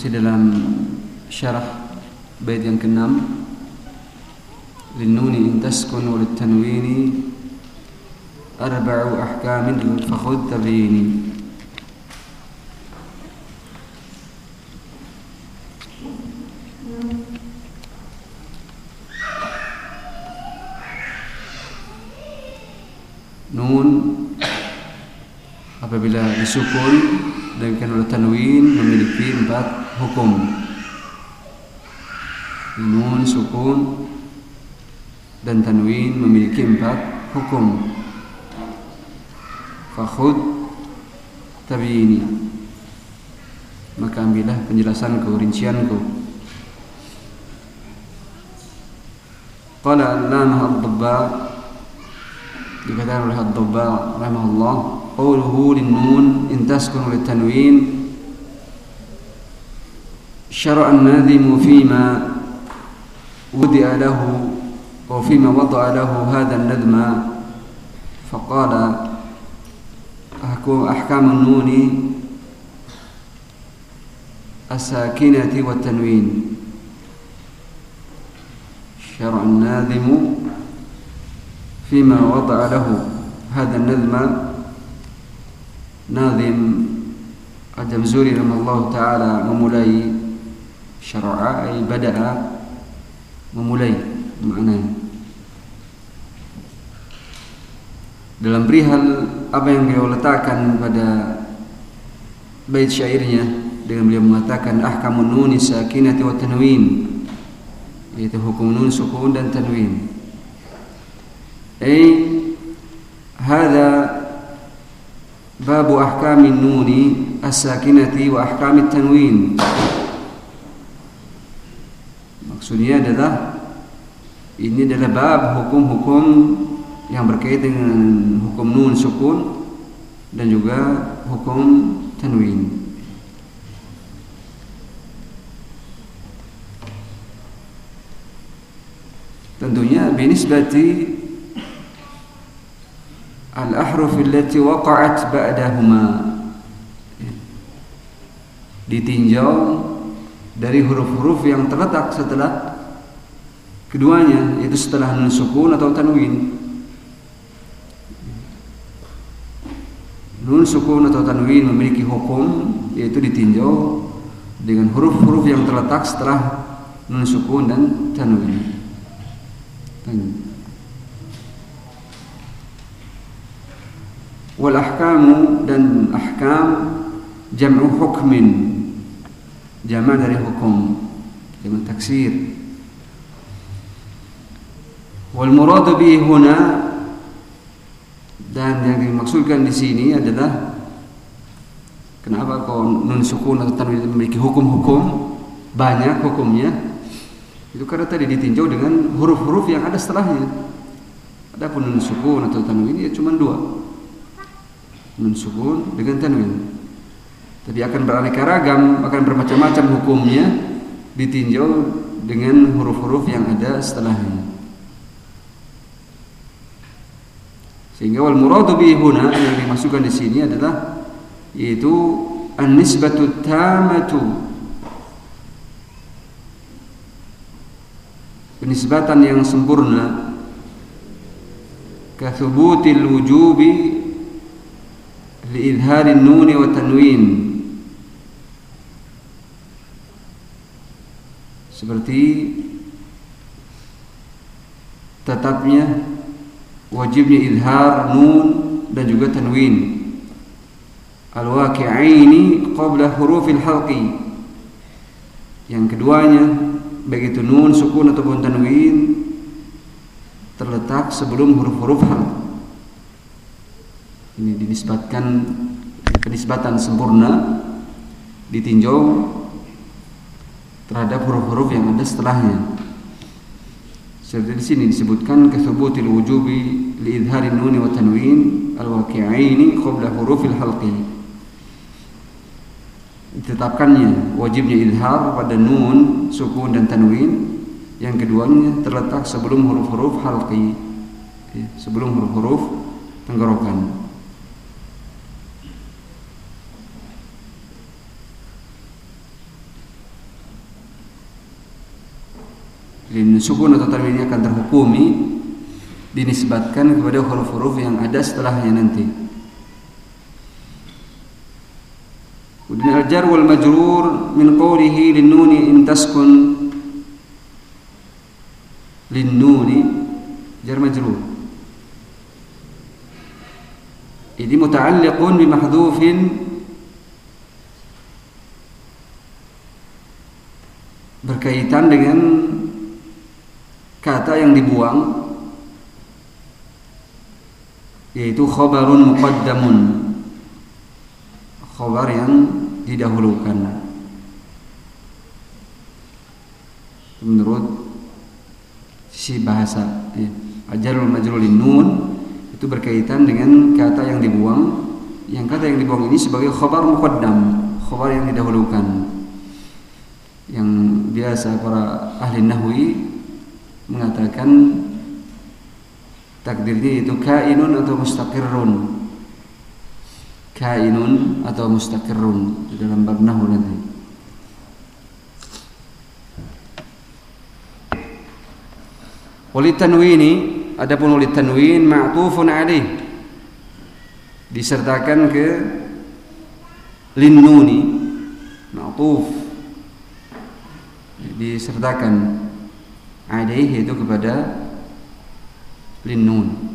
Masih dalam bait yang keenam للنون إن تسكن وللتنوين أربع أحكام فخذ تبيني Nun apabila disukun dengan oleh tanwin memiliki empat hukum. Nun sukun dan tanwin memiliki empat hukum. Fakhud tabiini. Maka ambillah penjelasanku, rincianku. Qala Allamah Ad-Dabba dikatakan oleh Ad-Dabba rahimahullah qawluhu lin-nun in taskun lit-tanwin syara'a an-nadhimu fima wudi'a lahu وفيما وضع له هذا النظم فقال أحكام النون الساكنة والتنوين. شرع الناظم فيما وضع له هذا النظم ناظم الجمزوري رحمه الله تعالى memulai syara'a ay bada'a memulai maknanya. Dalam perihal apa yang beliau letakkan pada bait syairnya dengan beliau mengatakan ahkamun nuni sakinati wa tanwin yaitu hukum nun sukun dan tanwin. Ay hadha babu ahkamin nuni as-sakinati wa ahkamit tanwin maksudnya adalah ini adalah bab hukum-hukum yang berkaitan dengan hukum nun sukun dan juga hukum tanwin. Tentunya binisbati al-ahruf allati waqa'at ba'dahuma ditinjau dari huruf-huruf yang terletak setelah keduanya yaitu setelah nun sukun atau tanwin. Nun sukun atau tanwin memiliki hukum yaitu ditinjau dengan huruf-huruf yang terletak setelah nun sukun dan tanwin. Wal ahkamu dan ahkam jam'u hukmin jama' dari hukum jama' taksir wal muradu bihi huna dan yang dimaksudkan di sini adalah kenapa kau nun sukun atau tanwin memiliki hukum-hukum banyak hukumnya itu karena tadi ditinjau dengan huruf-huruf yang ada setelahnya. Adapun nun sukun atau tanwin ya cuma dua. Nun sukun dengan tanwin. Tapi akan beraneka ragam, akan bermacam-macam hukumnya ditinjau dengan huruf-huruf yang ada setelahnya. Sehingga wal muradu bi huna yang dimasukkan di sini adalah yaitu an-nisbatu tamatu. Penisbatan yang sempurna. Kathubutil wujubi liidharin nuni wa tanwin seperti tetapnya wajibnya idhar nun dan juga tanwin. Al-waqi'aini qabla hurufil halqi. Yang keduanya baik itu nun sukun ataupun tanwin terletak sebelum huruf-huruf hal. Ini dinisbatkan penisbatan sempurna ditinjau terhadap huruf-huruf yang ada setelahnya. Seperti di sini disebutkan kesubutil wujubi li nuni wa tanwin al-waqi'aini qabla hurufil halqi. Ditetapkannya wajibnya idhar pada nun, sukun dan tanwin. Yang keduanya terletak sebelum huruf-huruf halqi. Ya, sebelum huruf-huruf tenggorokan. Lin sukun atau tanwin akan terhukumi dinisbatkan kepada huruf-huruf yang ada setelahnya nanti. Kemudian al-jar wal majrur min qawlihi lin nuni in taskun lin nuni jar majrur. Ini muta'alliqun bi mahdhufin berkaitan dengan kata yang dibuang yaitu khabarun muqaddamun. Khabar yang didahulukan. Menurut si bahasa ya. ajarul majrulin nun itu berkaitan dengan kata yang dibuang. Yang kata yang dibuang ini sebagai khabar muqaddam khabar yang didahulukan. Yang biasa para ahli nahwi mengatakan takdirnya itu kainun atau mustaqirrun. Kainun atau mustaqirrun. Di dalam bab nahwu nanti. Walid tanwini adapun tanwin ma'tufun alaih. Disertakan ke linnuni ma'tuf. Disertakan alaihi itu kepada linnun.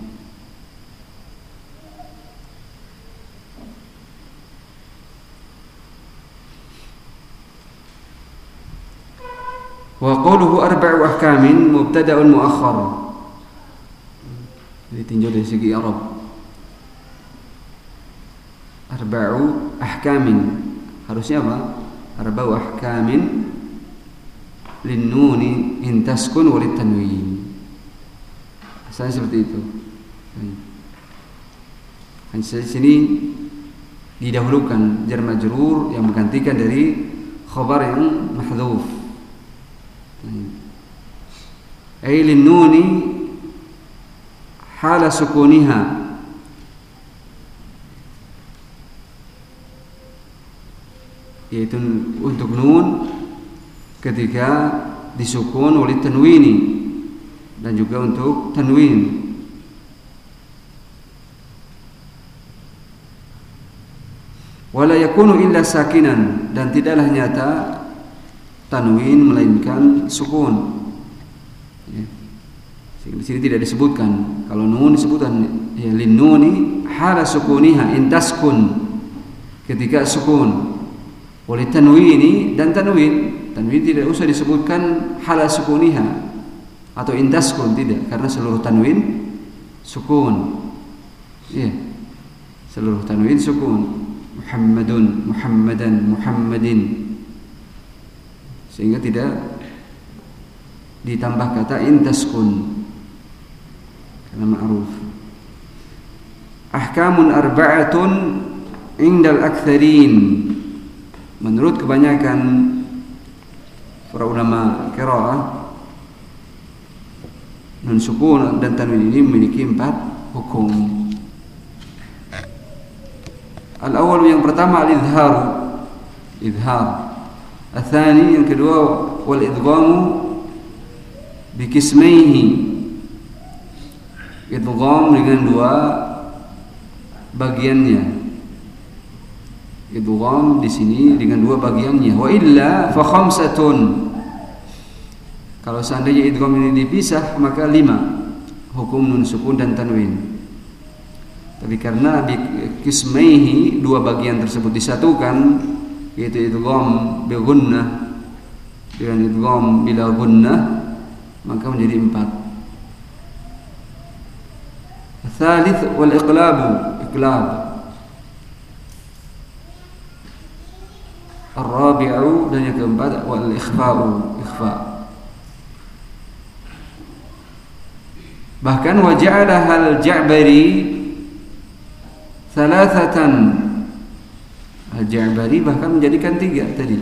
Wa qawluhu arba'u ahkamin mubtada'un muakhar jadi tinjau dari segi Arab. Arba'u ahkamin. Harusnya apa? Arba'u ahkamin linnuni in taskun walid tanwin asalnya seperti itu. kan sini didahulukan jar majrur yang menggantikan dari khabar yang mahdhuf. ay linnuni hala sukuniha yaitu untuk nun ketika disukun oleh tanwini dan juga untuk tanwin wala yakunu illa sakinan. Dan tidaklah nyata tanwin melainkan sukun. Ya. di sini tidak disebutkan. Kalau nun disebutkan ya linnuni hala sukuniha intaskun. Ketika sukun. Oleh tanwini dan tanwin Tanwin tidak usah disebutkan hala sukuniha atau indaskun tidak karena seluruh tanwin sukun. Iya. Seluruh tanwin sukun. Muhammadun, Muhammadan, Muhammadin. Sehingga tidak ditambah kata intaskun karena ma'ruf. Ahkamun arba'atun indal aktharin. Menurut kebanyakan para ulama qiraah nun sukun dan tanwin ini memiliki empat hukum. Al-awwal yang pertama al-idhar. Idhar. Al-thani yang kedua wal idghamu bi kismaihi. Idgham dengan dua bagiannya. Idgham di sini dengan dua bagiannya. Wa illa fa khamsatun kalau seandainya idgham ini dipisah maka lima hukum nun sukun dan tanwin. Tapi karena di kismaihi dua bagian tersebut disatukan yaitu idgham bi gunnah dengan idgham bila gunnah maka menjadi empat. Thalith wal iqlabu iqlab Ar-rabi'u dan yang keempat wal ikhfa'u ikhfa. Bahkan waja'ala hal Ja'bari thalathatan Al-Ja'bari bahkan menjadikan tiga tadi.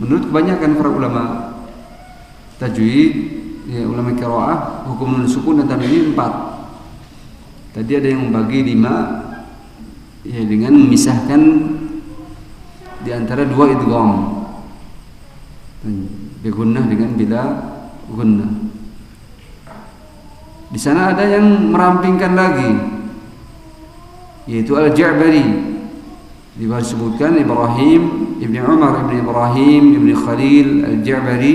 Menurut kebanyakan para ulama tajwid, ya, ulama qiraah, hukum nun sukun dan tanwin empat. Tadi ada yang membagi lima ya dengan memisahkan di antara dua idgham. Bigunnah dengan bila gunnah. Di sana ada yang merampingkan lagi yaitu Al-Ja'bari. Disebutkan Ibrahim Ibn Umar Ibn Ibrahim Ibn Khalil Al-Ja'bari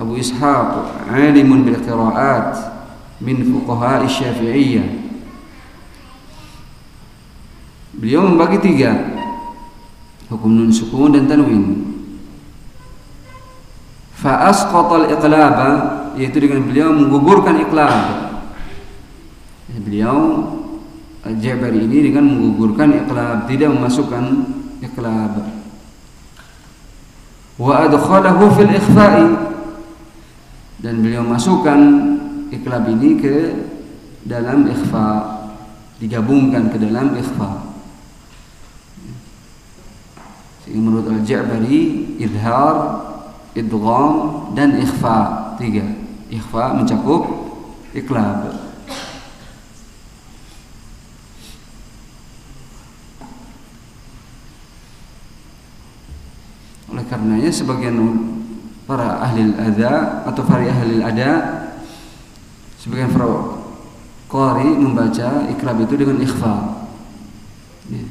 Abu Ishaq alimun bil qiraat min fuqaha Syafi'iyah Beliau membagi tiga hukum nun sukun dan tanwin. Fa asqata al-iqlaba yaitu dengan beliau menggugurkan iqlab beliau Al-Jabari ini dengan menggugurkan iqlab tidak memasukkan iqlab wa adkhalahu fil ikhfa'i. Dan beliau masukkan iqlab ini ke dalam ikhfa digabungkan ke dalam ikhfa. Sehingga menurut Al-Ja'bari idhar idgham dan ikhfa. Tiga. Ikhfa mencakup iqlab Oleh karenanya sebagian para ahli ada atau para ahli ada sebagian para qari membaca ikrab itu dengan ikhfa. Ya.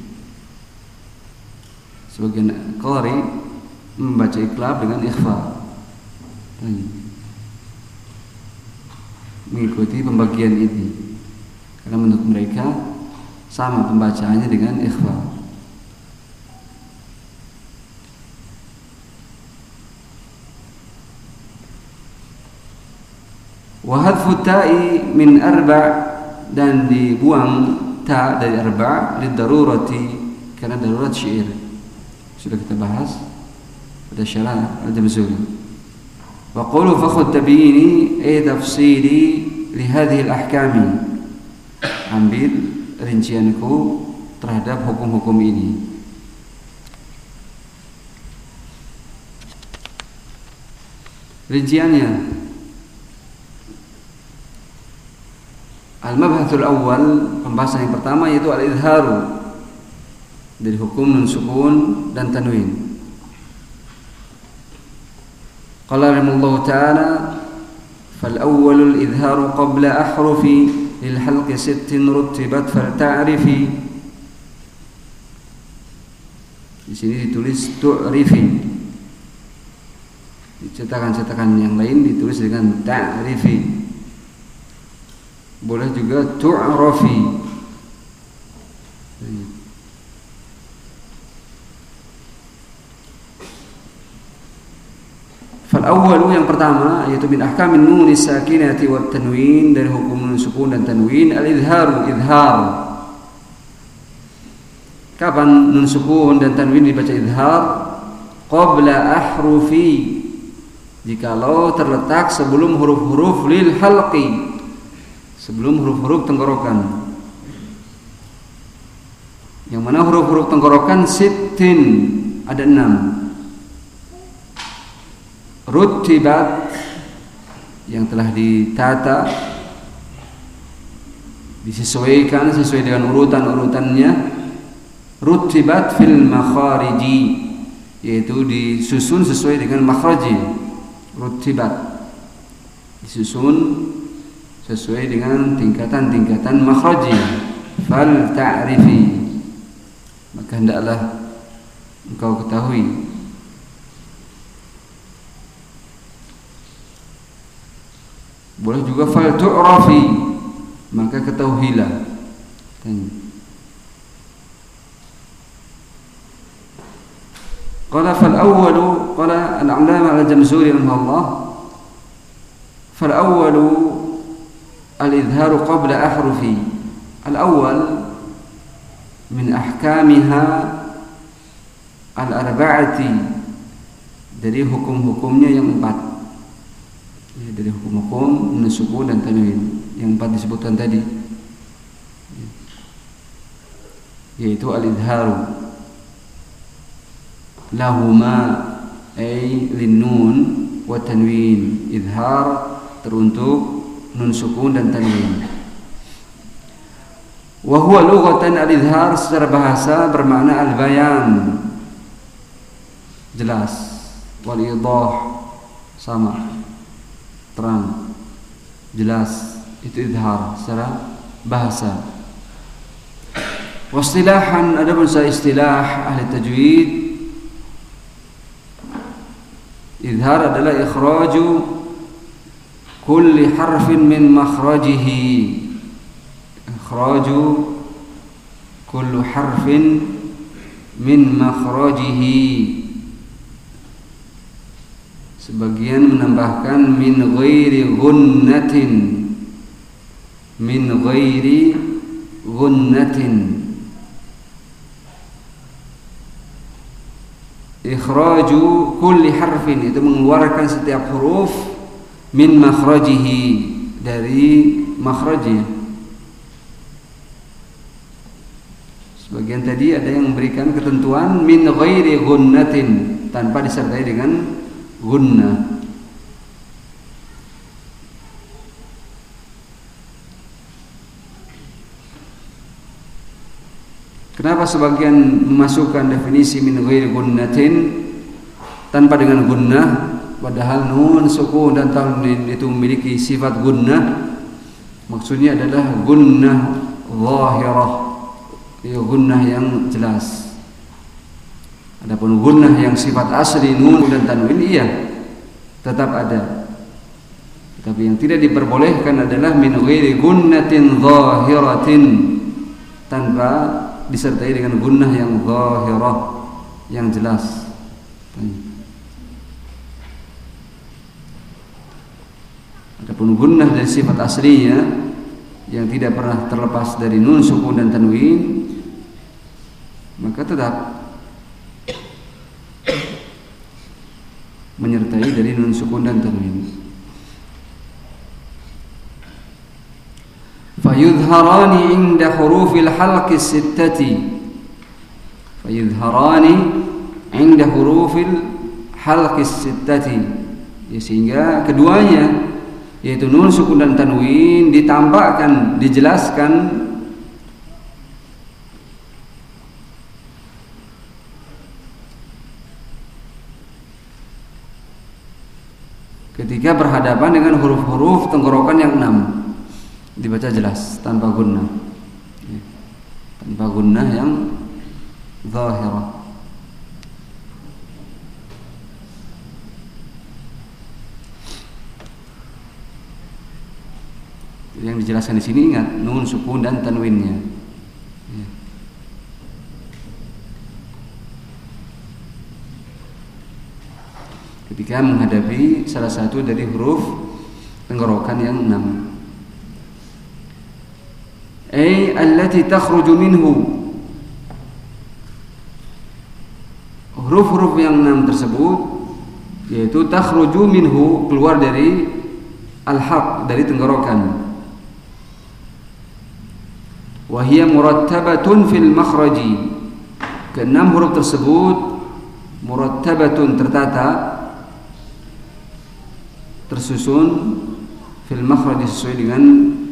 Sebagian qari membaca ikrab dengan ikhfa. Mengikuti pembagian ini. Karena menurut mereka sama pembacaannya dengan ikhfa. Wahadfu ta'i min arba' dan dibuang ta dari arba' lidarurati karena darurat syair. Sudah kita bahas pada syarah al-Jamzuri. Wa qulu fakhud tabiini ay tafsili li hadhihi al-ahkami. Ambil rincianku terhadap hukum-hukum ini. Rinciannya Al-mabhatul awal pembahasan yang pertama yaitu al-idharu dari hukum nun sukun dan tanwin. Qala rahimahullah ta'ala qabla ahrufi lil halqi sittin rutibat fal ta'rifi di sini ditulis tu'rifi. Cetakan-cetakan yang lain ditulis dengan ta'rifi boleh juga tu'rafi. Fal yang pertama yaitu min ahkamin nun sakinati wat tanwin dari hukum nun sukun dan tanwin al idharu idhar. Kapan nun sukun dan tanwin dibaca idhar? Qabla ahrufi jikalau terletak sebelum huruf-huruf lil halqi sebelum huruf-huruf tenggorokan. Yang mana huruf-huruf tenggorokan sitin ada enam. Rutibat yang telah ditata disesuaikan sesuai dengan urutan-urutannya rutibat fil makhariji yaitu disusun sesuai dengan makhraji rutibat disusun sesuai dengan tingkatan-tingkatan makhraji fal ta'rifi. Maka hendaklah engkau ketahui. Boleh juga fal tu'rafi. Maka ketahuilah. Fal awwalu qala al-'allama al-jamzuri rahimahullah. Fal awwalu al-idharu qabla ahrufi min ahkamiha al-arba'ati dari hukum-hukumnya yang empat. Ya, dari hukum-hukum nusuku dan tanwin. Yang empat disebutkan tadi. Yaitu al-idharu lahuma ay linnun wa tanwin. Idhar teruntuk nun sukun dan tanwin. Wa huwa lughatan al-idhar secara bahasa bermakna al-bayan. Jelas. Wal idah sama. Terang. Jelas. Itu idhar secara bahasa. Wastilahan adapun secara istilah ahli tajwid idhar adalah ikhraju kulli harfin min makhrajihi ikhraju kullu harfin min makhrajihi Sebagian menambahkan min ghairi gunnatin min ghairi gunnatin ikhraju kulli harfin itu mengeluarkan setiap huruf min makhrajihi dari makhrajnya. Sebagian tadi ada yang memberikan ketentuan min ghairi gunnatin tanpa disertai dengan gunna Kenapa sebagian memasukkan definisi min ghairi gunnatin tanpa dengan gunnah padahal nun suku dan tanwin itu memiliki sifat gunnah. Maksudnya adalah gunnah zahirah. Ya gunnah yang jelas. Adapun gunnah yang sifat asli nun dan tanwin iya tetap ada. Tapi yang tidak diperbolehkan adalah min ghairi gunnatin zahiratin. Tanpa disertai dengan gunnah yang zahirah yang jelas. Adapun gunnah dari sifat aslinya yang tidak pernah terlepas dari nun sukun dan tanwin maka tetap menyertai dari nun sukun dan tanwin. Fayudharani inda hurufil halqi sittati. Fayudharani inda hurufil halqi sittati. Ya, sehingga keduanya yaitu nun sukun dan tanwin ditampakkan, dijelaskan ketika berhadapan dengan huruf-huruf tenggorokan yang enam dibaca jelas tanpa gunnah ya. tanpa gunnah yang zahirah yang dijelaskan di sini ingat nun sukun dan tanwinnya. Ketika menghadapi salah satu dari huruf tenggorokan yang enam. Ay allati takhruju minhu. Huruf-huruf yang enam tersebut yaitu takhruju minhu keluar dari al-haq dari tenggorokan wahia murattabatun fil makhraji keenam huruf tersebut murattabatun tertata tersusun fil makhraj sesuai dengan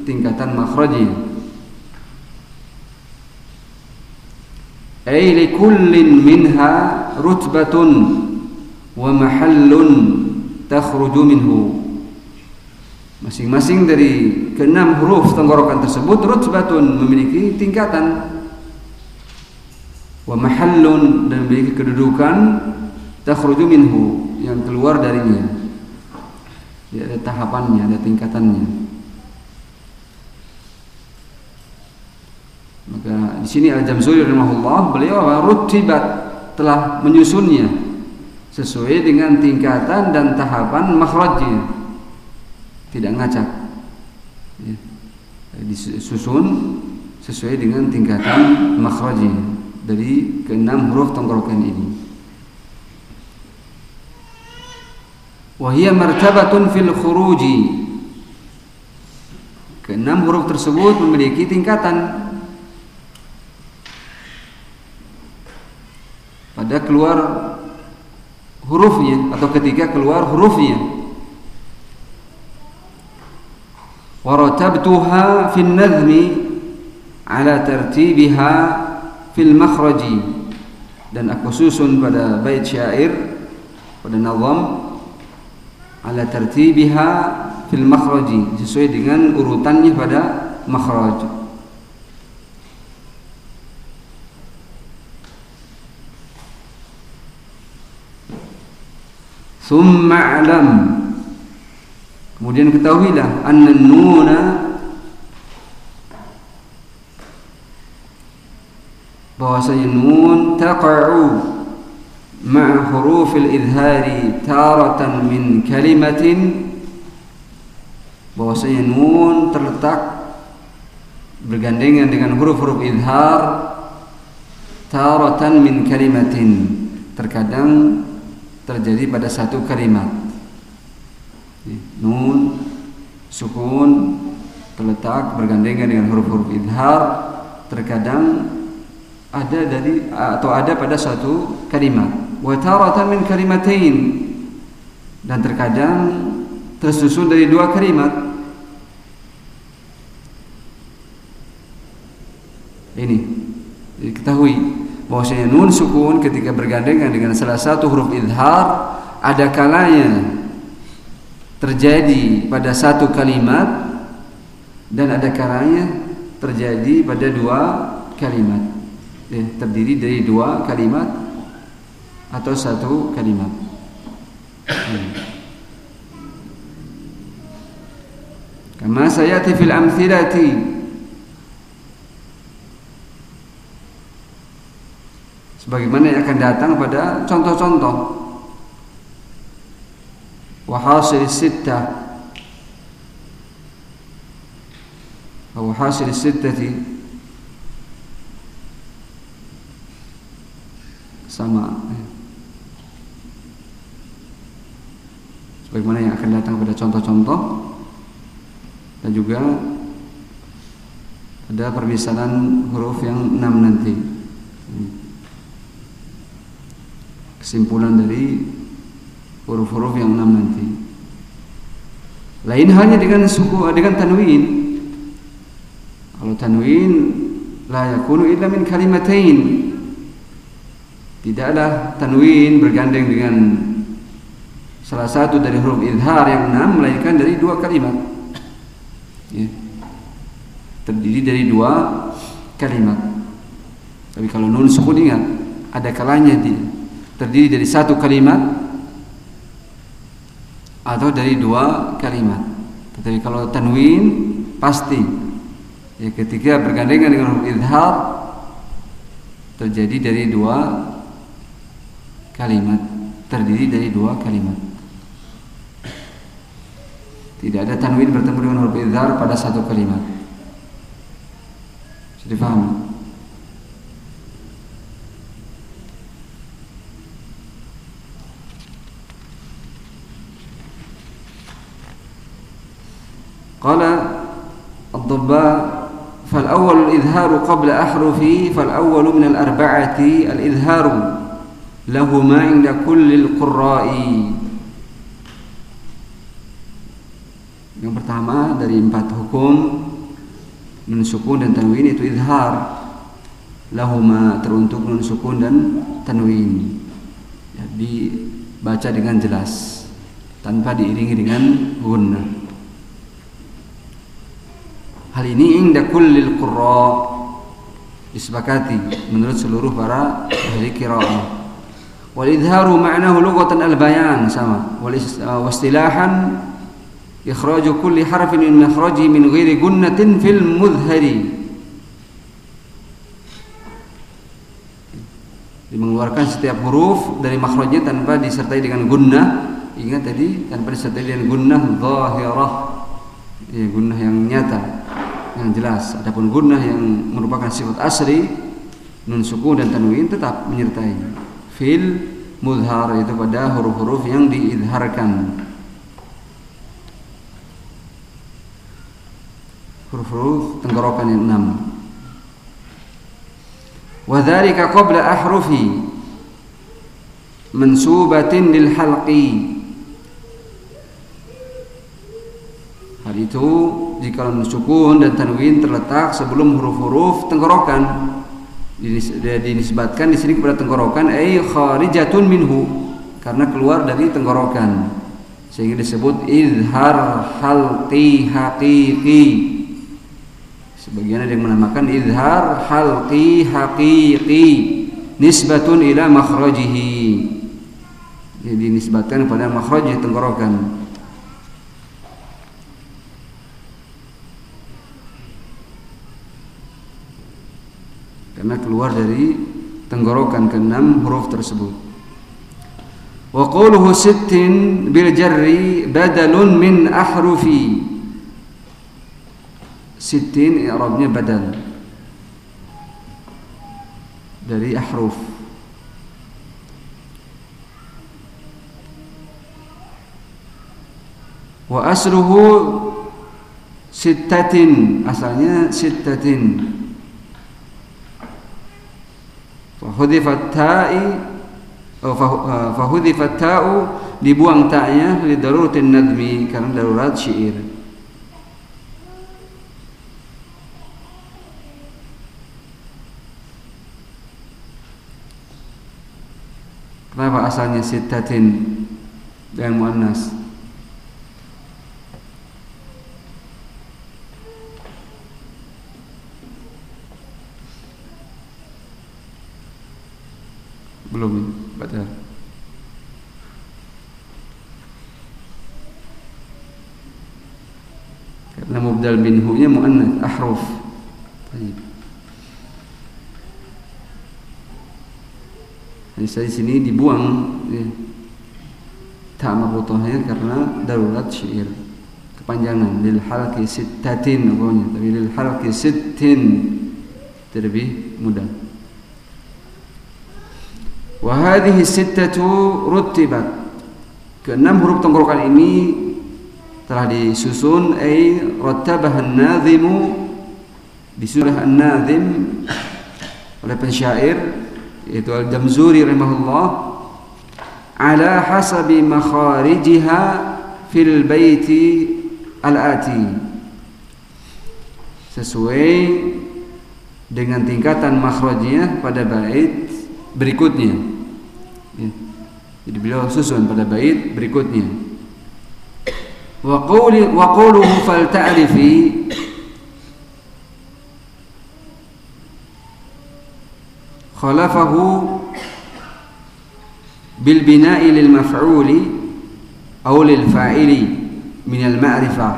tingkatan makhrajnya ay li kullin minha rutbatun wa mahallun takhruju minhu masing-masing dari keenam huruf tenggorokan tersebut rutbatun memiliki tingkatan wa mahallun dan memiliki kedudukan takhruju minhu yang keluar darinya Ya, ada tahapannya, ada tingkatannya. Maka di sini Al-Jamzuri rahimahullah beliau rutibat telah menyusunnya sesuai dengan tingkatan dan tahapan makhrajnya. Tidak ngacak. Ya. Disusun sesuai dengan tingkatan makhrajnya dari keenam huruf tenggorokan ini. Wahia martabatun fil khuruji. Keenam huruf tersebut memiliki tingkatan pada keluar hurufnya atau ketika keluar hurufnya. Waratabtuha fin nadhmi ala tartibiha fil makhraji dan aku susun pada bait syair pada nazam ala tartibiha fil makhraji sesuai dengan urutannya pada makhraj. Alam Kemudian ketahuilah Anna nuna bahwasanya nun taqa'u ma'a hurufil idhari taratan min kalimatin. Bahwasanya nun terletak bergandengan dengan huruf-huruf idhar taratan min kalimatin. Terkadang terjadi pada satu kalimat nun sukun terletak bergandengan dengan huruf-huruf idhar terkadang ada dari atau ada pada satu kalimat. Wa taratan min kalimatain. Dan terkadang tersusun dari dua kalimat. Ini diketahui bahwasanya nun sukun ketika bergandengan dengan salah satu huruf idhar ada kalanya terjadi pada satu kalimat dan ada kalanya terjadi pada dua kalimat. Eh, terdiri dari dua kalimat atau satu kalimat. Hmm. kama sayati fil amthilati. Sebagaimana yang akan datang pada contoh-contoh wahasil sittah wahasil sittati. Sama sebagaimana yang akan datang pada contoh-contoh. Dan juga ada permisalan huruf yang enam nanti. Kesimpulan dari huruf-huruf yang enam nanti. Lain halnya dengan suku dengan tanwin. Kalau tanwin la yakunu illa min kalimatain. Tidaklah tanwin bergandeng dengan salah satu dari huruf idhar yang enam melainkan dari dua kalimat. Ya. Terdiri dari dua kalimat. Tapi kalau nun sukun ingat ada kalanya dia terdiri dari satu kalimat atau dari dua kalimat. Tetapi kalau tanwin pasti ya ketika bergandengan dengan huruf idhar terjadi dari dua kalimat, terdiri dari dua kalimat. Tidak ada tanwin bertemu dengan huruf idhar pada satu kalimat. Sudah paham? قال الضباء فالأول الإظهار قبل أحرفه فالأول من الأربعة الإظهار لهما عند كل القراء Yang pertama dari empat hukum nun sukun dan tanwin itu izhar. Lahuma teruntuk nun sukun dan tanwin. Jadi baca dengan jelas tanpa diiringi dengan gunnah. Hal ini inda kullil qurra. Disepakati menurut seluruh para ahli qiraah. Wal idharu ma'nahu lughatan al bayan sama. Wal istilahan ikhraju kulli harfin min makhraji min ghairi gunnatin fil mudhari. mengeluarkan setiap huruf dari makhrajnya tanpa disertai dengan gunnah. Ingat tadi tanpa disertai dengan gunnah zahirah. Ya gunnah yang nyata yang jelas adapun gunnah yang merupakan sifat asli nun dan tanwin tetap menyertai. Fil mudhar itu pada huruf-huruf yang diidharkan huruf-huruf tenggorokan yang enam. Wadhalika qabla ahrufi mansubatin lil halqi. Hal itu jika sukun dan tanwin terletak sebelum huruf-huruf tenggorokan dinisbatkan di sini kepada tenggorokan ay kharijatun minhu karena keluar dari tenggorokan. Sehingga disebut izhar halqi haqiqi. Sebagian ada yang menamakan izhar halqi haqiqi nisbatun ila makhrajihi. Jadi nisbatkan pada makhraj tenggorokan karena keluar dari tenggorokan keenam huruf tersebut. Wa qawluhu sittin bil jarri badalun min ahrufi. Sittin i'rabnya badal dari ahruf. Wa asluhu sittatin asalnya sittatin Fahudifat ta'i oh, Fahudifat ta'u Dibuang ta'nya Lidarutin nadmi Karena darurat syair Kenapa asalnya sitatin dan muannas? belum baca karena mubdal minhu nya muannas ahruf. Jadi saya di sini dibuang ya. tak marbutahnya karena darurat syair kepanjangan lil halqi sittatin pokoknya tapi lil halqi sittin lebih mudah Wahadihi sittatu rutibat. Keenam huruf tenggorokan ini telah disusun ay rattabah an-nazimu disusun an-nazim oleh pensyair yaitu Al-Jamzuri rahimahullah ala hasabi makharijiha fil baiti al-ati sesuai dengan tingkatan makhrajnya pada bait berikutnya Ya. Jadi beliau susun pada bait berikutnya. Wa qawli wa qawluhu fal ta'rifi khalafahu bil bina'i lil maf'uli aw lil fa'ili min al ma'rifah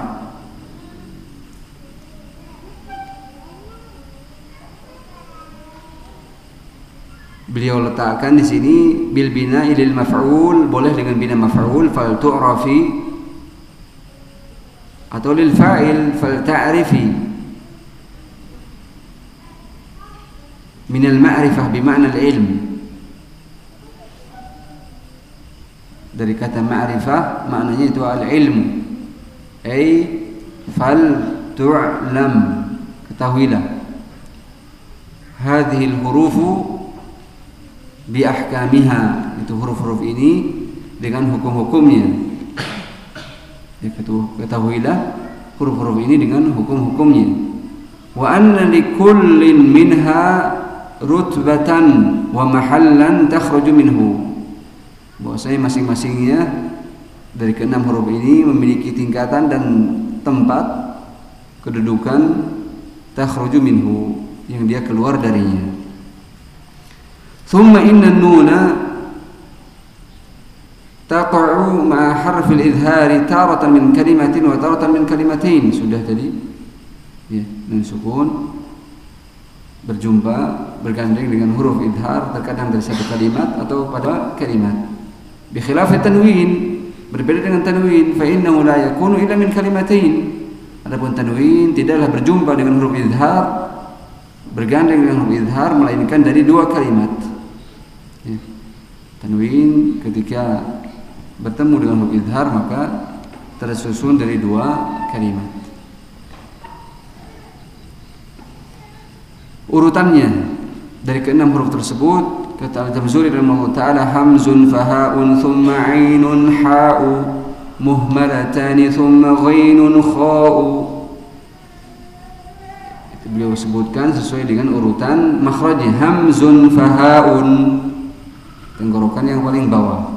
beliau letakkan di sini bil bina ilil maf'ul boleh dengan bina maf'ul. fal tu'rafi atau lil fa'il fal ta'rifi. Min al ma'rifah makna al ilm dari kata ma'rifah maknanya itu al ilmu fal tu'lam. Ketahuilah. Hadhihi al bi ahkamiha. Itu huruf-huruf ini dengan hukum-hukumnya ya, ketahuilah huruf-huruf ini dengan hukum-hukumnya wa anna li kullin minha rutbatan wa mahallan takhruju minhu bahwasanya masing-masingnya dari keenam huruf ini memiliki tingkatan dan tempat kedudukan takhruju minhu yang dia keluar darinya. Thumma inna nuna taqa'u ma'a harfil idhari taratan min kalimatin wa taratan min kalimatin. Sudah tadi ya dan sukun berjumpa bergandeng dengan huruf idhar terkadang dari satu kalimat atau pada kalimat. Bi khilaf tanwin berbeda dengan tanwin. Fa innahu la yakunu illa min kalimatin. Adapun tanwin tidaklah berjumpa dengan huruf idhar bergandeng dengan huruf idhar melainkan dari dua kalimat. Ya. tanwin ketika bertemu dengan huruf izhar maka tersusun dari dua kalimat. Urutannya dari keenam huruf tersebut kata Al-Jamzuri rahimahullah taala hamzun fahaun thumma ainun ha'u muhmalatan thumma ghainun kha'u. Beliau sebutkan sesuai dengan urutan makhrajnya. Hamzun fahaun tenggorokan yang paling bawah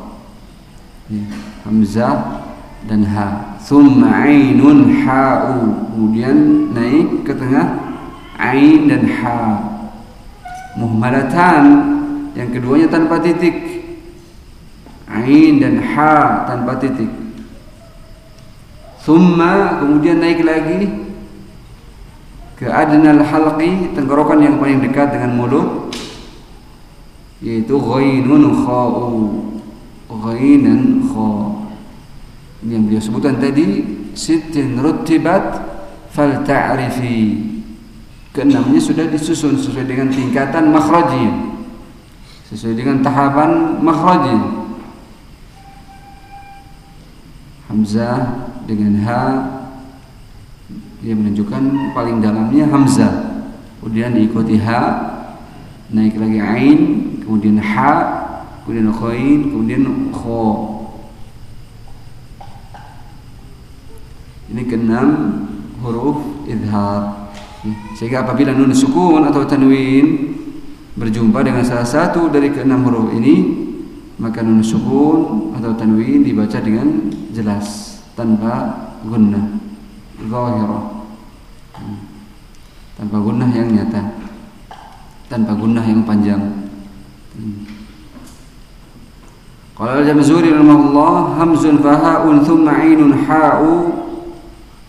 hamzah dan ha. Thumma ainun ha'u. Kemudian naik ke tengah. Ain dan ha. Muhmalatan. Yang keduanya tanpa titik. Ain dan ha tanpa titik. Thumma kemudian naik lagi. Ke adnal halqi tenggorokan yang paling dekat dengan mulut. Yaitu ghainun kha'u ghainan ini yang beliau sebutkan tadi sittin rutibat fal ta'rifi keenamnya sudah disusun sesuai dengan tingkatan makhrajnya sesuai dengan tahapan makhrajnya Hamzah dengan ha dia menunjukkan paling dalamnya hamzah. Kemudian diikuti ha naik lagi ain kemudian ha kemudian khain kemudian kho. Ini keenam huruf idhar. Sehingga apabila nun sukun atau tanwin berjumpa dengan salah satu dari keenam huruf ini maka nun sukun atau tanwin dibaca dengan jelas tanpa gunnah. Zahirah. Hmm. tanpa gunnah yang nyata. Tanpa gunnah yang panjang Qala al-Jamzuri rahimahullah hamzun faha'un thumma 'ainun ha'u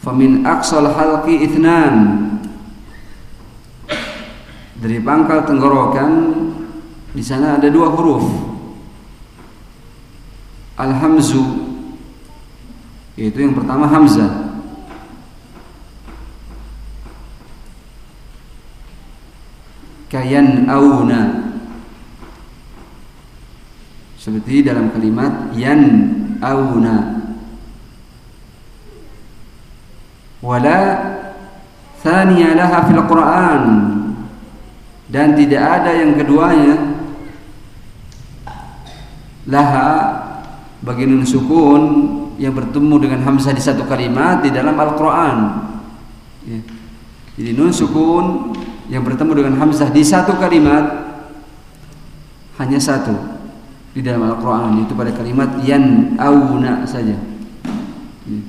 famin aqsal halqi ithnan. Dari pangkal tenggorokan di sana ada dua huruf. Al-hamzu yaitu yang pertama Hamzah. Kayan auna seperti dalam kalimat yan auna wala thaniya laha fil Quran dan tidak ada yang keduanya laha bagi nun sukun yang bertemu dengan hamzah di satu kalimat di dalam Al-Quran. Ya. Jadi nun sukun yang bertemu dengan hamzah di satu kalimat hanya satu di dalam Al-Quran itu pada kalimat yan auna saja. Ya.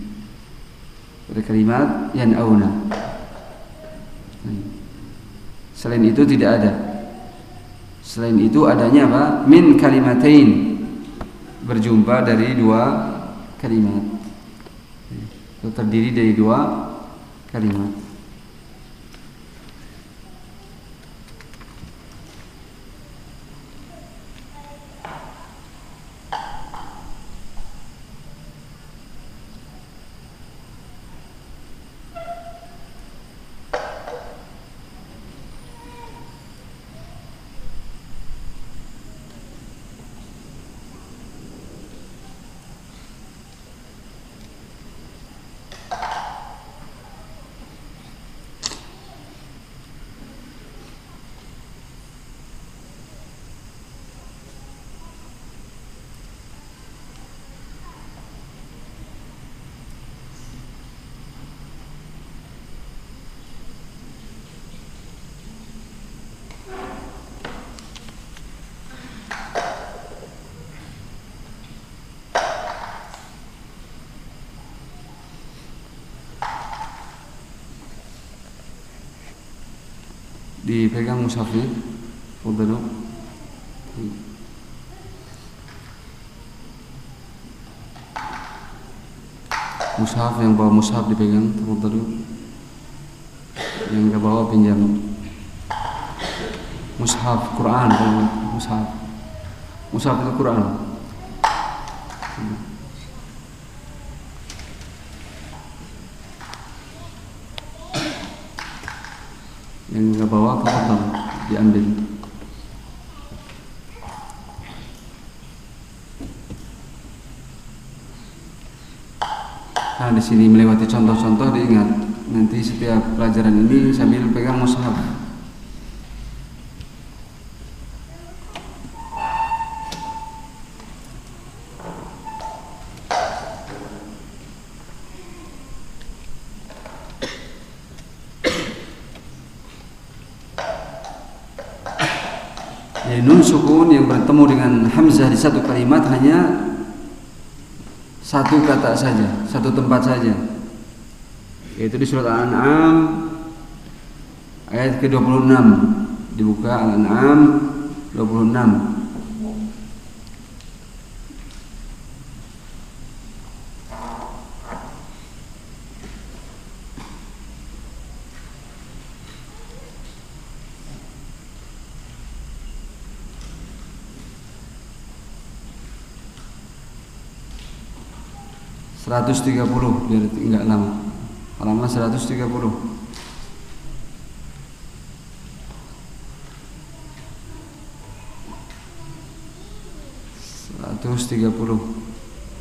Pada kalimat yan auna. Selain itu tidak ada. Selain itu adanya apa? Min kalimatain berjumpa dari dua kalimat itu terdiri dari dua kalimat dipegang mushafnya Fadlu Mushaf yang bawa mushaf dipegang Fadlu yang enggak bawa pinjam. Mushaf Quran mushaf mushaf itu Quran yang nggak bawa tafadhal diambil Nah, di sini melewati contoh-contoh diingat nanti setiap pelajaran ini sambil pegang mushaf. Ya, nun sukun yang bertemu dengan hamzah di satu kalimat hanya satu kata saja, satu tempat saja. Yaitu di surat Al-An'am ayat ke-26. Dibuka Al-An'am 26. Seratus tiga puluh biar enggak lama. Tiga puluh. Seratus tiga puluh.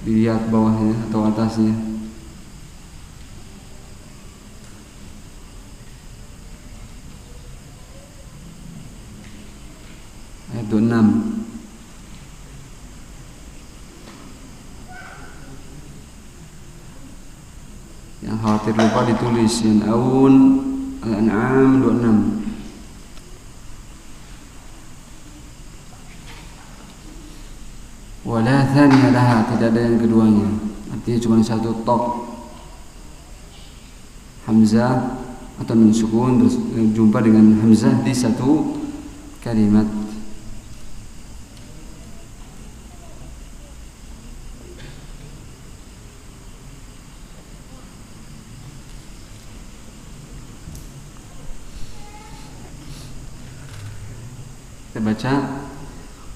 Dilihat bawahnya atau atasnya. Ayat 26 Khawatir lupa ditulis. Yang awun Al-An'am 26 Wala thaniya laha Tidak ada yang keduanya. Artinya cuma satu top. Hamzah Atau nun sukun Jumpa dengan Hamzah di satu kalimat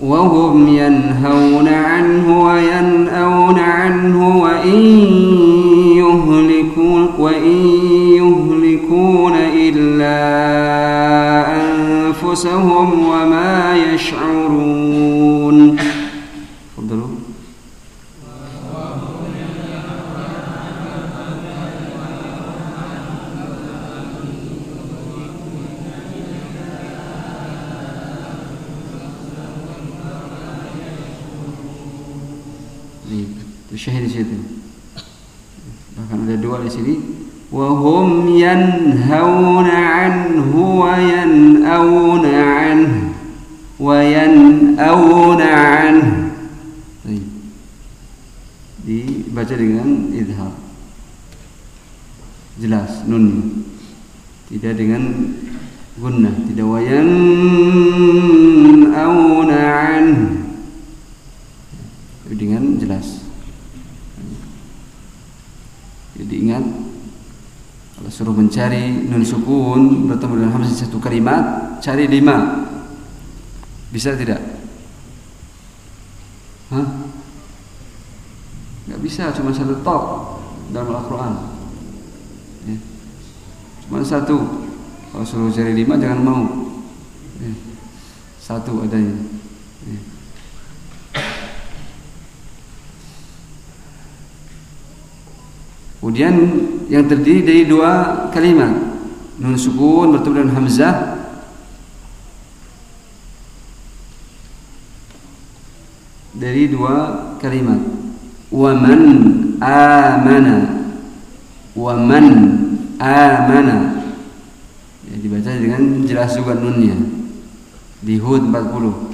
وهم ينهون عنه وينأون عنه وإن يهلكون وإن يهلكون إلا أنفسهم وما يشعرون cari lima. Bisa tidak? Hah? Gak bisa, cuma satu tok dalam Al-Quran. Ya. Cuma satu. Kalau suruh cari lima jangan mau. Ya. Satu adanya. Ya. Kemudian yang terdiri dari dua kalimat Nun sukun bertemu dengan hamzah Dari dua kalimat. Waman amana. Waman amana. Ya, Dibaca dengan jelas juga nunnya. Di Hud 40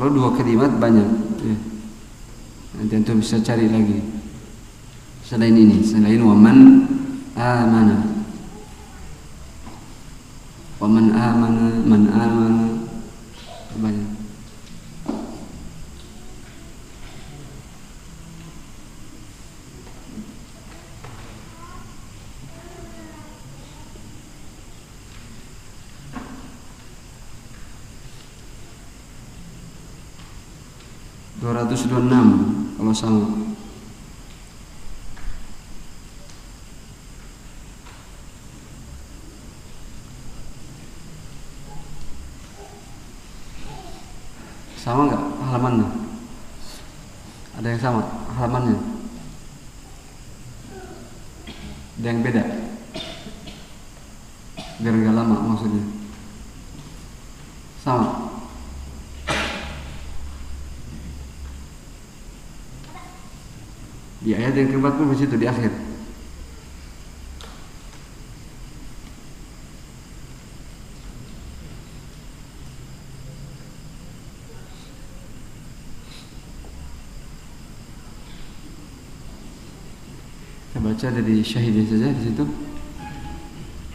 Kalau dua kalimat banyak. Ya. Nanti antum bisa cari lagi. Selain ini Selain waman amana. Waman amana Man amana Banyak 226 kalau sama. Ayat yang keempat pun di situ di akhir. Kita baca dari syahidnya saja di situ.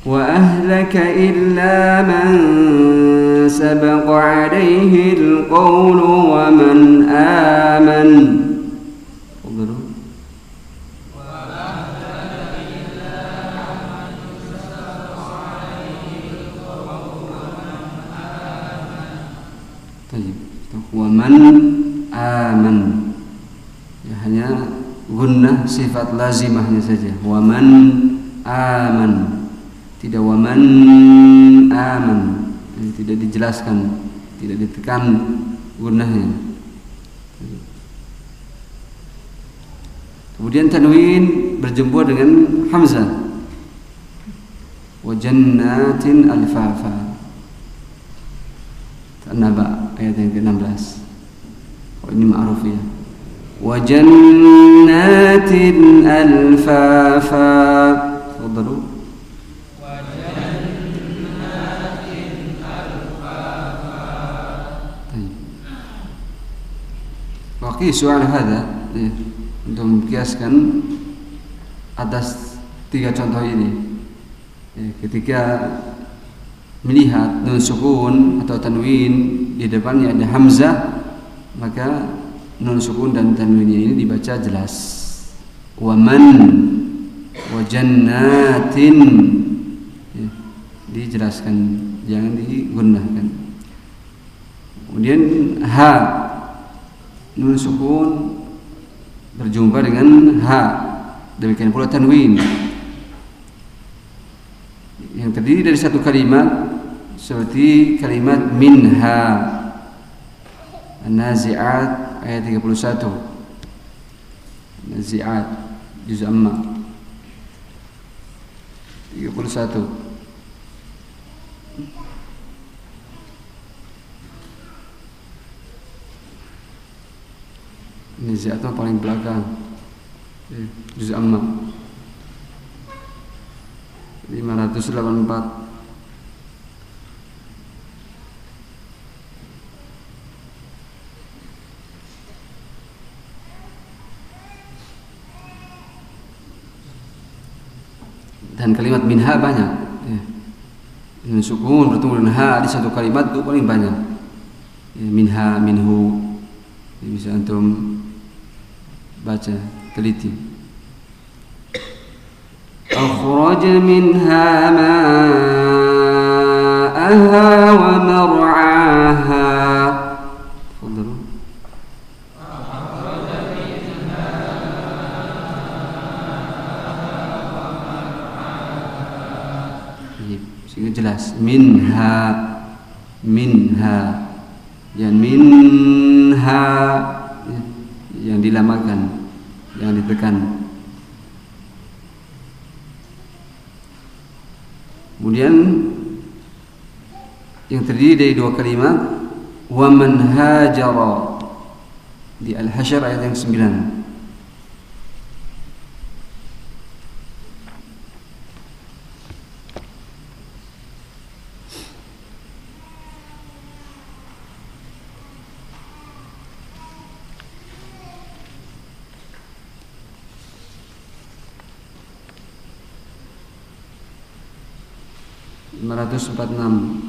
وأهلك إلا من سبق عليه القول ومن آمن sifat lazimahnya saja. Waman aman. Tidak waman aman. Tidak dijelaskan tidak ditekan gunnahnya kemudian tanwin berjumpa dengan hamzah. Wa jannatin alfafa. An-Naba ayat yang ke-16. Oh ini ma'ruf ya alfafa tafadhalu Waqi soal hada. Ya, untuk memkiaskan atas tiga contoh ini. Ya, ketika melihat nun sukun atau tanwin di depannya ada hamzah, maka nun sukun dan tanwinnya ini dibaca jelas. Waman wa jannatin ya, dijelaskan, jangan digunakan. Kemudian ha nun sukun berjumpa dengan ha demikian pula tanwin yang terdiri dari satu kalimat seperti kalimat minha An-Nazi'at ayat 31 Nazi'at juz amma. 31 Ini ziatah paling belakang. Juz amma. 584 dan kalimat minha banyak ya. dengan sukun bertemu dengan ha di satu kalimat itu paling banyak ya, minha minhu ya, bisa antum baca teliti أخرج منها ماءها ومرعاها minha minha. Yang minha yang dilamakan yang ditekan. Kemudian yang terdiri dari dua kalimat wa man hajara di al-hasyr ayat yang 9 946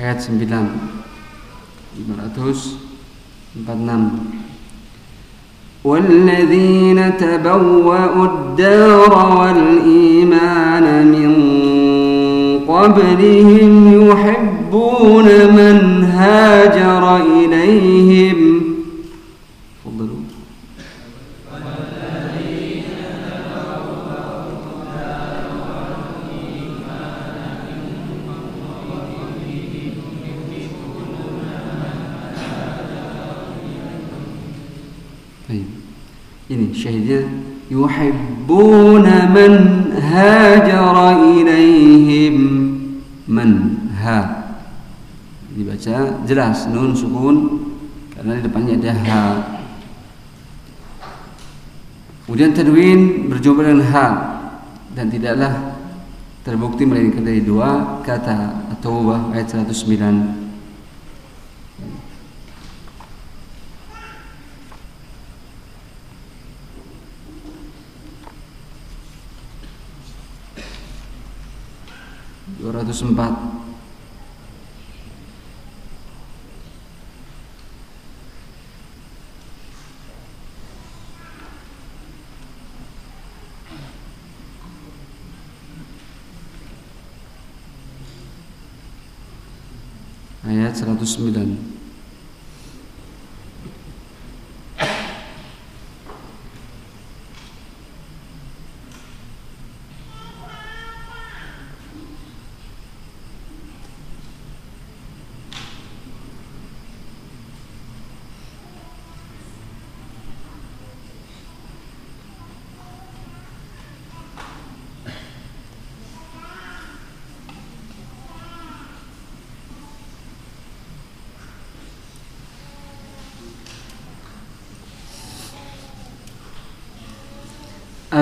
ayat 9 500 546 والذين تبوأوا الدار والإيمان من قبلهم يحبون من هاجر إليهم. Jelas nun sukun karena di depannya ada ha. Kemudian tanwin berjumpa dengan ha dan tidaklah terbukti melainkan dari dua kata atau ayat 109 204 ayat 109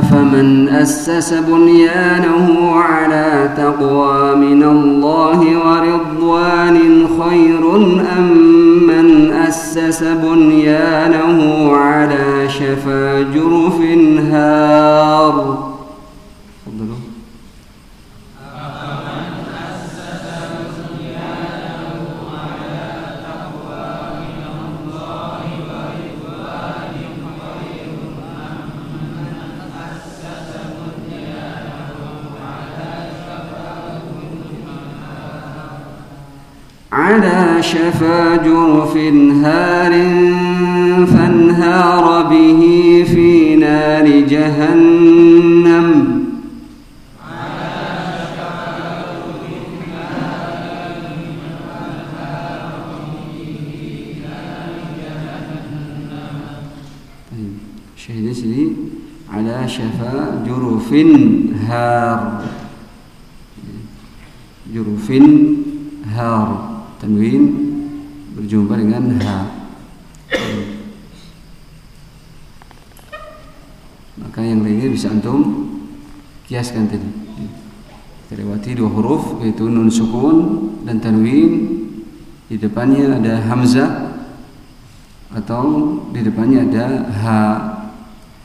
أفمن أسس بنيانه على تقوى من الله ورضوان خير أم من أسس بنيانه على شفا جرف هار على شفا جرف هار فانهار به في نار جهنم. شهد سيدي على شفا جرف هار. جرف kiaskan tadi. Terlewati dua huruf yaitu nun sukun dan tanwin. Di depannya ada hamzah atau di depannya ada ha.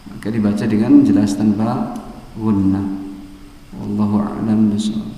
Maka dibaca dengan jelas tanpa gunnah wallahu a'lam bishawab